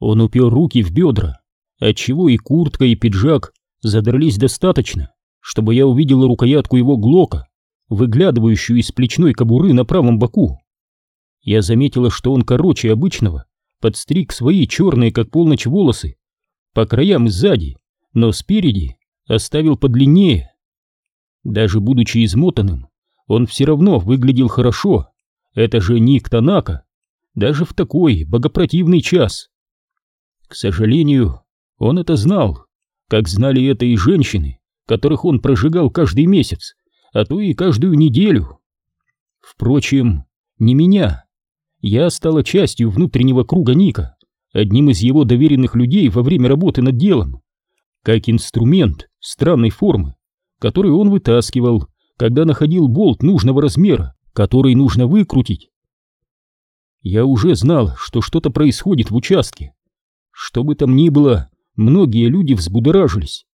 Он упер руки в бедра, отчего и куртка, и пиджак задрались достаточно, чтобы я увидела рукоятку его глока, выглядывающую из плечной кобуры на правом боку. Я заметила, что он короче обычного, подстриг свои черные, как полночь, волосы, по краям и сзади, но спереди оставил подлиннее. Даже будучи измотанным, он все равно выглядел хорошо. Это же Ник Танака, даже в такой богопротивный час. К сожалению, он это знал, как знали это и женщины, которых он прожигал каждый месяц, а то и каждую неделю. Впрочем, не меня. Я стала частью внутреннего круга Ника, одним из его доверенных людей во время работы над делом, как инструмент странной формы, который он вытаскивал, когда находил болт нужного размера, который нужно выкрутить. Я уже знал, что что-то происходит в участке. Что бы там ни было, многие люди взбудоражились.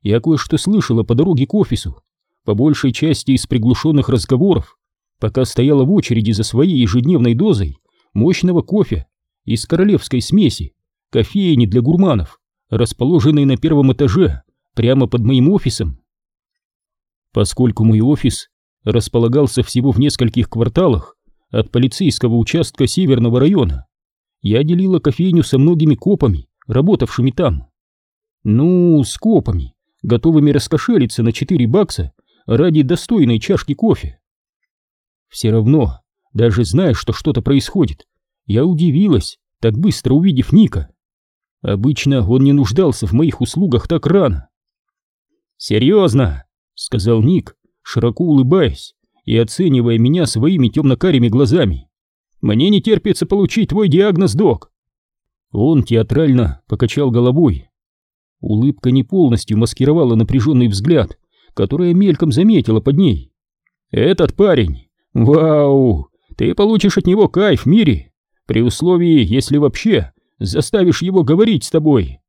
Я кое-что слышала по дороге к офису, по большей части из приглушенных разговоров, пока стояла в очереди за своей ежедневной дозой мощного кофе из королевской смеси, кофейни для гурманов, расположенной на первом этаже, прямо под моим офисом. Поскольку мой офис располагался всего в нескольких кварталах от полицейского участка Северного района, я делила кофейню со многими копами, работавшими там. Ну, с копами, готовыми раскошелиться на 4 бакса ради достойной чашки кофе. Все равно, даже зная, что что-то происходит, я удивилась, так быстро увидев Ника. Обычно он не нуждался в моих услугах так рано. «Серьезно», — сказал Ник, широко улыбаясь и оценивая меня своими темно-карими глазами. «Мне не терпится получить твой диагноз, док». Он театрально покачал головой. Улыбка не полностью маскировала напряженный взгляд, который я мельком заметила под ней. «Этот парень! Вау! Ты получишь от него кайф в мире, при условии, если вообще заставишь его говорить с тобой!»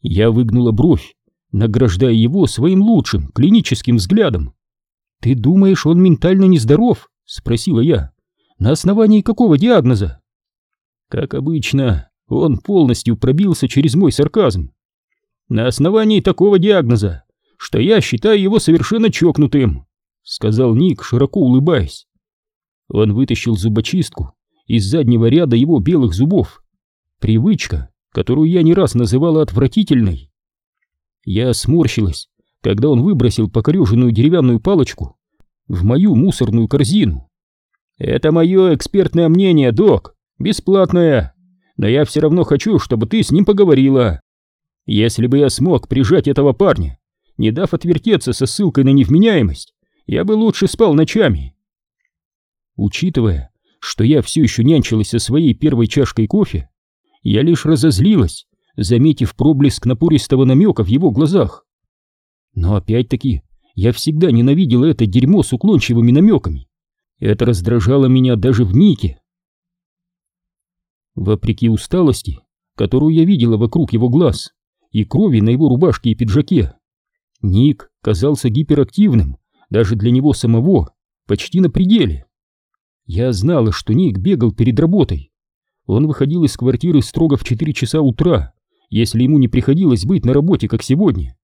Я выгнула бровь, награждая его своим лучшим клиническим взглядом. «Ты думаешь, он ментально нездоров?» — спросила я. «На основании какого диагноза?» Как обычно, он полностью пробился через мой сарказм. «На основании такого диагноза что я считаю его совершенно чокнутым», — сказал Ник, широко улыбаясь. Он вытащил зубочистку из заднего ряда его белых зубов. Привычка, которую я не раз называла отвратительной. Я сморщилась, когда он выбросил покореженную деревянную палочку в мою мусорную корзину. «Это мое экспертное мнение, док, бесплатное, но я все равно хочу, чтобы ты с ним поговорила. Если бы я смог прижать этого парня не дав отвертеться со ссылкой на невменяемость, я бы лучше спал ночами. Учитывая, что я все еще нянчилась со своей первой чашкой кофе, я лишь разозлилась, заметив проблеск напористого намека в его глазах. Но опять-таки, я всегда ненавидела это дерьмо с уклончивыми намеками. Это раздражало меня даже в Нике. Вопреки усталости, которую я видела вокруг его глаз, и крови на его рубашке и пиджаке, Ник казался гиперактивным, даже для него самого, почти на пределе. Я знала, что Ник бегал перед работой. Он выходил из квартиры строго в 4 часа утра, если ему не приходилось быть на работе, как сегодня.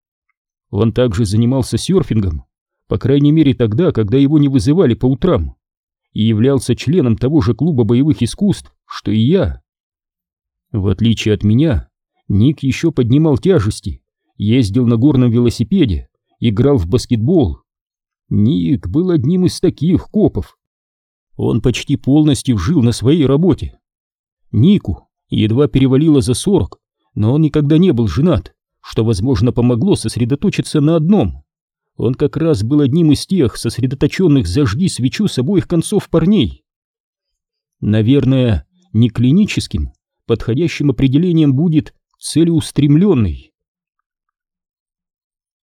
Он также занимался серфингом, по крайней мере тогда, когда его не вызывали по утрам, и являлся членом того же клуба боевых искусств, что и я. В отличие от меня, Ник еще поднимал тяжести, ездил на горном велосипеде, играл в баскетбол. Ник был одним из таких копов. Он почти полностью жил на своей работе. Нику едва перевалило за сорок, но он никогда не был женат, что, возможно, помогло сосредоточиться на одном. Он как раз был одним из тех сосредоточенных «зажги свечу» с обоих концов парней. Наверное, не клиническим, подходящим определением будет целеустремленный.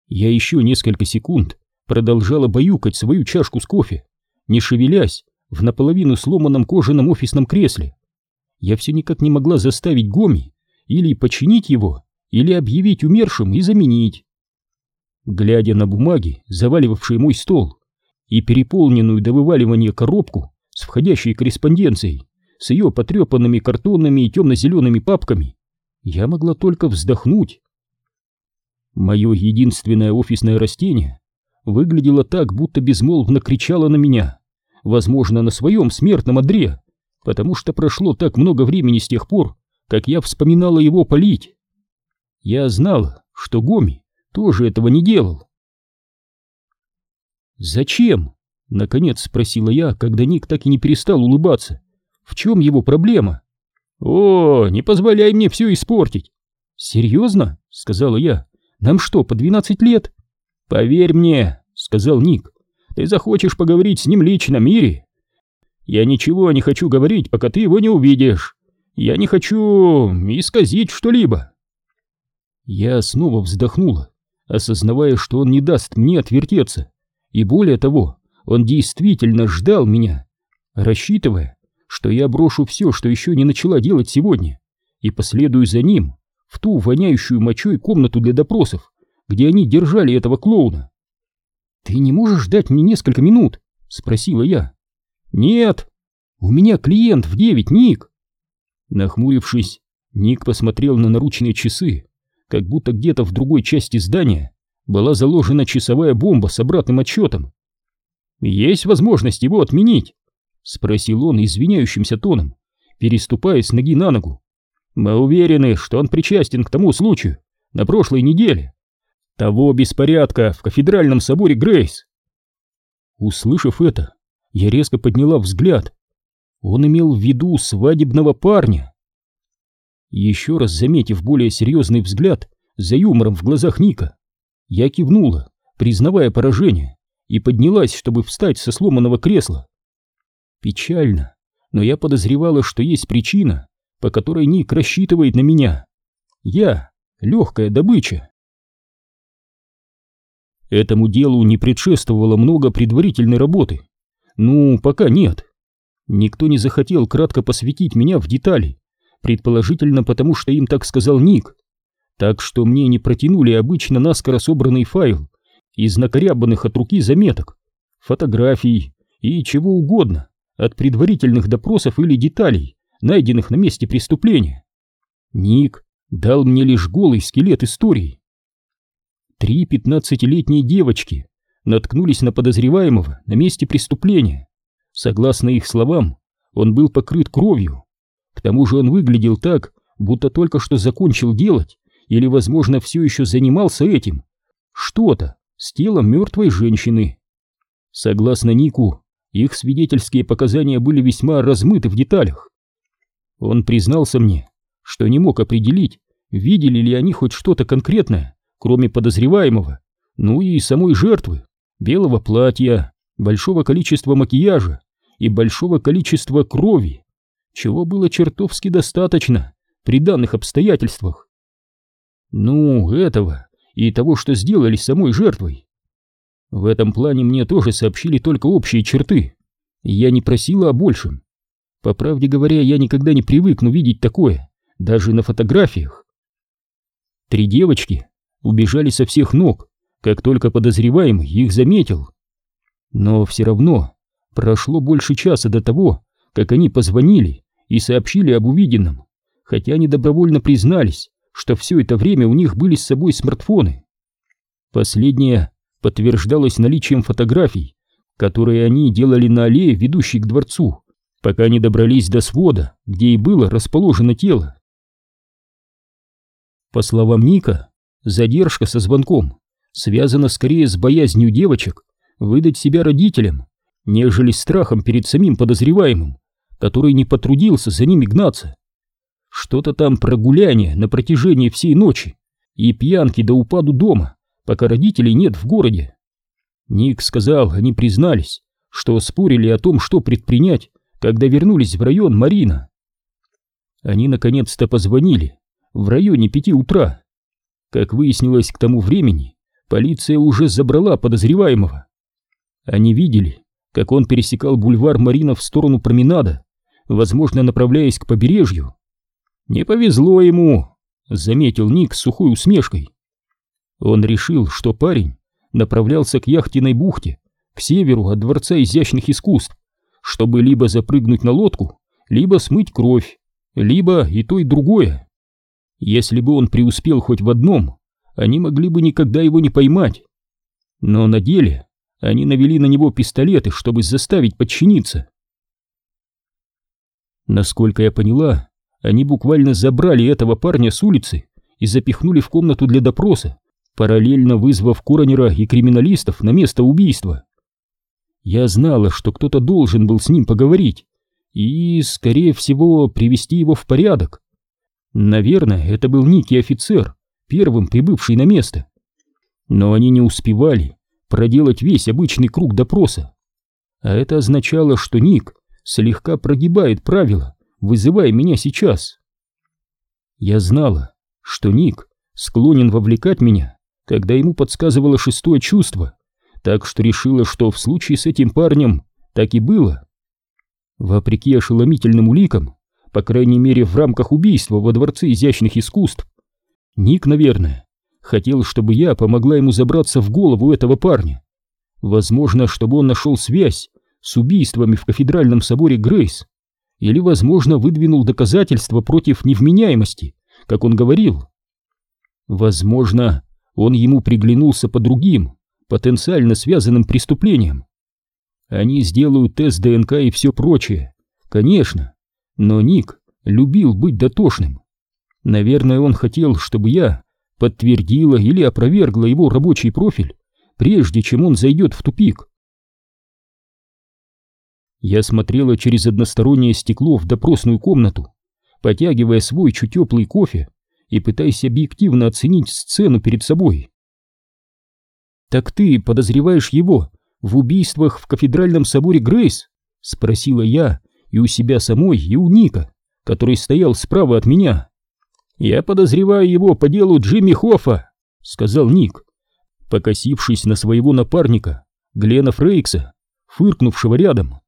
Я еще несколько секунд продолжала баюкать свою чашку с кофе, не шевелясь в наполовину сломанном кожаном офисном кресле. Я все никак не могла заставить Гоми или починить его, или объявить умершим и заменить. Глядя на бумаги, заваливавшие мой стол, и переполненную до вываливания коробку с входящей корреспонденцией, с ее потрепанными картонными и темно-зелеными папками, я могла только вздохнуть. Мое единственное офисное растение выглядело так, будто безмолвно кричало на меня, возможно, на своем смертном одре, потому что прошло так много времени с тех пор, как я вспоминала его полить. Я знала, что Гоми тоже этого не делал. «Зачем?» — наконец спросила я, когда Ник так и не перестал улыбаться. «В чем его проблема?» «О, не позволяй мне все испортить!» «Серьезно?» — сказала я. «Нам что, по двенадцать лет?» «Поверь мне», — сказал Ник. «Ты захочешь поговорить с ним лично, Мири?» «Я ничего не хочу говорить, пока ты его не увидишь. Я не хочу исказить что-либо». Я снова вздохнула, осознавая, что он не даст мне отвертеться. И более того, он действительно ждал меня, рассчитывая, что я брошу все, что еще не начала делать сегодня, и последую за ним в ту воняющую мочой комнату для допросов, где они держали этого клоуна. «Ты не можешь дать мне несколько минут?» — спросила я. «Нет, у меня клиент в девять, Ник!» Нахмурившись, Ник посмотрел на наручные часы как будто где-то в другой части здания была заложена часовая бомба с обратным отсчетом. «Есть возможность его отменить?» — спросил он извиняющимся тоном, переступая с ноги на ногу. «Мы уверены, что он причастен к тому случаю на прошлой неделе. Того беспорядка в кафедральном соборе Грейс». Услышав это, я резко подняла взгляд. Он имел в виду свадебного парня. Еще раз заметив более серьезный взгляд за юмором в глазах Ника, я кивнула, признавая поражение, и поднялась, чтобы встать со сломанного кресла. Печально, но я подозревала, что есть причина, по которой Ник рассчитывает на меня. Я — легкая добыча. Этому делу не предшествовало много предварительной работы. Ну, пока нет. Никто не захотел кратко посвятить меня в детали, предположительно потому, что им так сказал Ник. Так что мне не протянули обычно наскоро собранный файл из накорябанных от руки заметок, фотографий и чего угодно, от предварительных допросов или деталей, найденных на месте преступления. Ник дал мне лишь голый скелет истории. Три пятнадцатилетние девочки наткнулись на подозреваемого на месте преступления. Согласно их словам, он был покрыт кровью, к тому же он выглядел так, будто только что закончил делать, или, возможно, все еще занимался этим. Что-то с телом мертвой женщины. Согласно Нику, их свидетельские показания были весьма размыты в деталях. Он признался мне, что не мог определить, видели ли они хоть что-то конкретное, кроме подозреваемого, ну и самой жертвы, белого платья, большого количества макияжа и большого количества крови чего было чертовски достаточно при данных обстоятельствах. Ну, этого и того, что сделали самой жертвой. В этом плане мне тоже сообщили только общие черты, я не просила о большем. По правде говоря, я никогда не привыкну видеть такое, даже на фотографиях. Три девочки убежали со всех ног, как только подозреваемый их заметил. Но все равно прошло больше часа до того, как они позвонили и сообщили об увиденном, хотя они добровольно признались, что все это время у них были с собой смартфоны. Последнее подтверждалось наличием фотографий, которые они делали на аллее, ведущей к дворцу, пока не добрались до свода, где и было расположено тело. По словам Ника, задержка со звонком связана скорее с боязнью девочек выдать себя родителям, нежели страхом перед самим подозреваемым, который не потрудился за ними гнаться. Что-то там про гуляние на протяжении всей ночи и пьянки до упаду дома, пока родителей нет в городе. Ник сказал, они признались, что спорили о том, что предпринять, когда вернулись в район Марина. Они наконец-то позвонили в районе пяти утра. Как выяснилось к тому времени, полиция уже забрала подозреваемого. Они видели, как он пересекал бульвар Марина в сторону променада, возможно, направляясь к побережью. «Не повезло ему», — заметил Ник с сухой усмешкой. Он решил, что парень направлялся к яхтенной бухте, к северу от Дворца изящных искусств, чтобы либо запрыгнуть на лодку, либо смыть кровь, либо и то, и другое. Если бы он преуспел хоть в одном, они могли бы никогда его не поймать. Но на деле они навели на него пистолеты, чтобы заставить подчиниться. Насколько я поняла, они буквально забрали этого парня с улицы и запихнули в комнату для допроса, параллельно вызвав коронера и криминалистов на место убийства. Я знала, что кто-то должен был с ним поговорить и, скорее всего, привести его в порядок. Наверное, это был некий офицер, первым прибывший на место. Но они не успевали проделать весь обычный круг допроса. А это означало, что Ник слегка прогибает правила, вызывая меня сейчас. Я знала, что Ник склонен вовлекать меня, когда ему подсказывало шестое чувство, так что решила, что в случае с этим парнем так и было. Вопреки ошеломительным уликам, по крайней мере в рамках убийства во Дворце изящных искусств, Ник, наверное, хотел, чтобы я помогла ему забраться в голову этого парня. Возможно, чтобы он нашел связь с убийствами в кафедральном соборе Грейс, или, возможно, выдвинул доказательства против невменяемости, как он говорил. Возможно, он ему приглянулся по другим, потенциально связанным преступлениям. Они сделают тест ДНК и все прочее, конечно, но Ник любил быть дотошным. Наверное, он хотел, чтобы я подтвердила или опровергла его рабочий профиль, прежде чем он зайдет в тупик. Я смотрела через одностороннее стекло в допросную комнату, потягивая свой чуть теплый кофе и пытаясь объективно оценить сцену перед собой. «Так ты подозреваешь его в убийствах в кафедральном соборе Грейс?» — спросила я и у себя самой, и у Ника, который стоял справа от меня. «Я подозреваю его по делу Джимми Хоффа», — сказал Ник, покосившись на своего напарника, Глена Фрейкса, фыркнувшего рядом.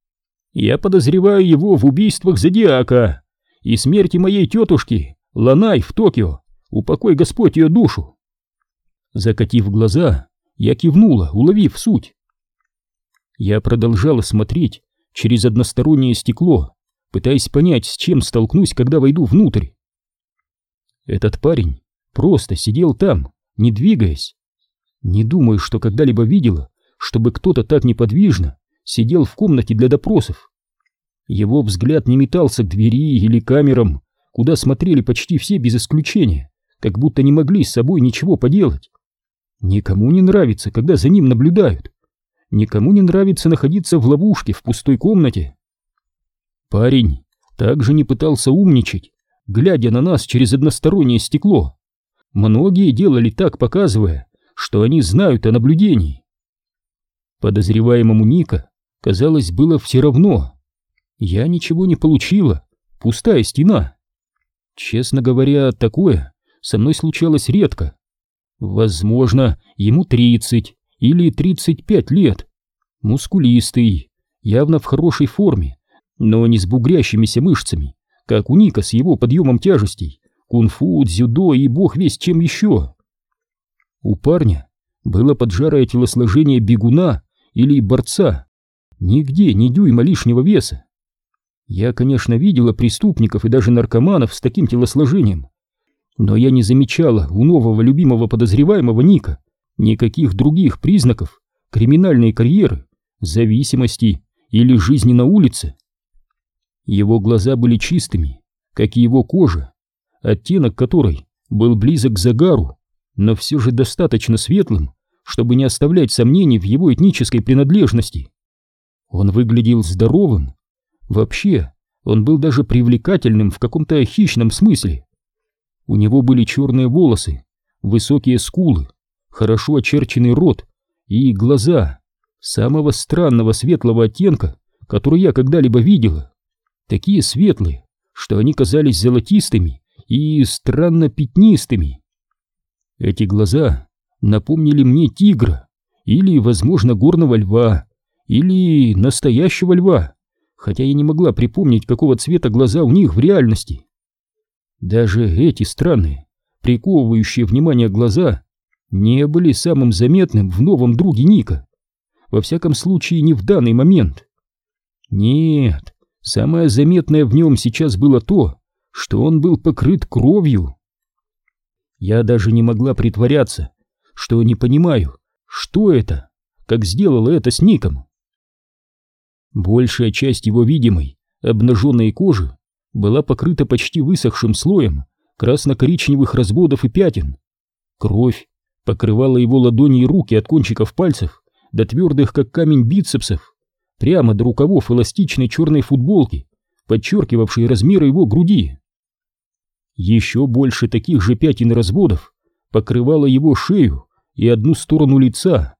«Я подозреваю его в убийствах Зодиака и смерти моей тетушки Ланай в Токио, упокой Господь ее душу». Закатив глаза, я кивнула, уловив суть. Я продолжала смотреть через одностороннее стекло, пытаясь понять, с чем столкнусь, когда войду внутрь. Этот парень просто сидел там, не двигаясь. Не думаю, что когда-либо видела, чтобы кто-то так неподвижно сидел в комнате для допросов. Его взгляд не метался к двери или камерам, куда смотрели почти все без исключения, как будто не могли с собой ничего поделать. Никому не нравится, когда за ним наблюдают. Никому не нравится находиться в ловушке в пустой комнате. Парень также не пытался умничать, глядя на нас через одностороннее стекло. Многие делали так, показывая, что они знают о наблюдении. Подозреваемому Ника, казалось, было все равно. Я ничего не получила, пустая стена. Честно говоря, такое со мной случалось редко. Возможно, ему 30 или 35 лет. Мускулистый, явно в хорошей форме, но не с бугрящимися мышцами как у Ника с его подъемом тяжестей, кунг-фу, дзюдо и бог весь чем еще. У парня было поджарое телосложение бегуна или борца, нигде ни дюйма лишнего веса. Я, конечно, видела преступников и даже наркоманов с таким телосложением, но я не замечала у нового любимого подозреваемого Ника никаких других признаков криминальной карьеры, зависимости или жизни на улице. Его глаза были чистыми, как и его кожа, оттенок которой был близок к загару, но все же достаточно светлым, чтобы не оставлять сомнений в его этнической принадлежности. Он выглядел здоровым. Вообще, он был даже привлекательным в каком-то хищном смысле. У него были черные волосы, высокие скулы, хорошо очерченный рот и глаза самого странного светлого оттенка, который я когда-либо видела такие светлые, что они казались золотистыми и странно пятнистыми. Эти глаза напомнили мне тигра, или, возможно, горного льва, или настоящего льва, хотя я не могла припомнить, какого цвета глаза у них в реальности. Даже эти странные, приковывающие внимание глаза, не были самым заметным в новом друге Ника. Во всяком случае, не в данный момент. Нет, самое заметное в нем сейчас было то, что он был покрыт кровью. Я даже не могла притворяться, что не понимаю, что это, как сделала это с Ником. Большая часть его видимой, обнаженной кожи была покрыта почти высохшим слоем красно-коричневых разводов и пятен. Кровь покрывала его ладони и руки от кончиков пальцев до твердых, как камень бицепсов, прямо до рукавов эластичной черной футболки, подчеркивавшей размеры его груди. Еще больше таких же пятен разводов покрывало его шею и одну сторону лица.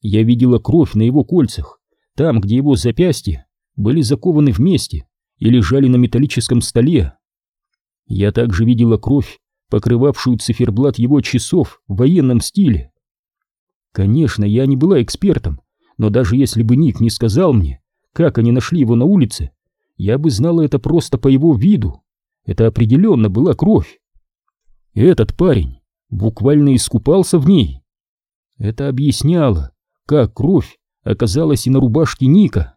Я видела кровь на его кольцах, там, где его запястья были закованы вместе и лежали на металлическом столе. Я также видела кровь, покрывавшую циферблат его часов в военном стиле. Конечно, я не была экспертом, но даже если бы Ник не сказал мне, как они нашли его на улице, я бы знала это просто по его виду. Это определенно была кровь. Этот парень буквально искупался в ней. Это объясняло, как кровь оказалась и на рубашке Ника.